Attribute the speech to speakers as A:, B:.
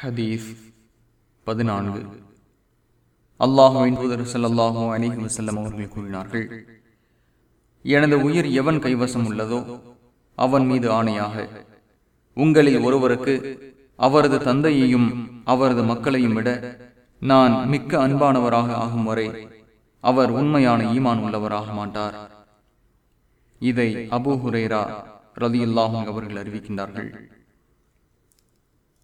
A: ஹதீஸ் பதினான்கு. அல்லாஹுவின் தூதர் ஸல்லல்லாஹு அணிஹி வசல்லம் அவர்கள் கூறினார்கள் எனது உயிர் எவன் கைவசம் உள்ளதோ அவன் மீது ஆணையாக. உங்களில் ஒருவருக்கு அவரது தந்தையையும் அவரது மக்களையும் விட நான் மிக்க அன்பானவராக ஆகும் வரை அவர் உண்மையான ஈமான் உள்ளவராக மாட்டார். இதை அபூ ஹுரேரா ரதியுல்லாஹும் அவர்கள் அறிவிக்கின்றார்கள்.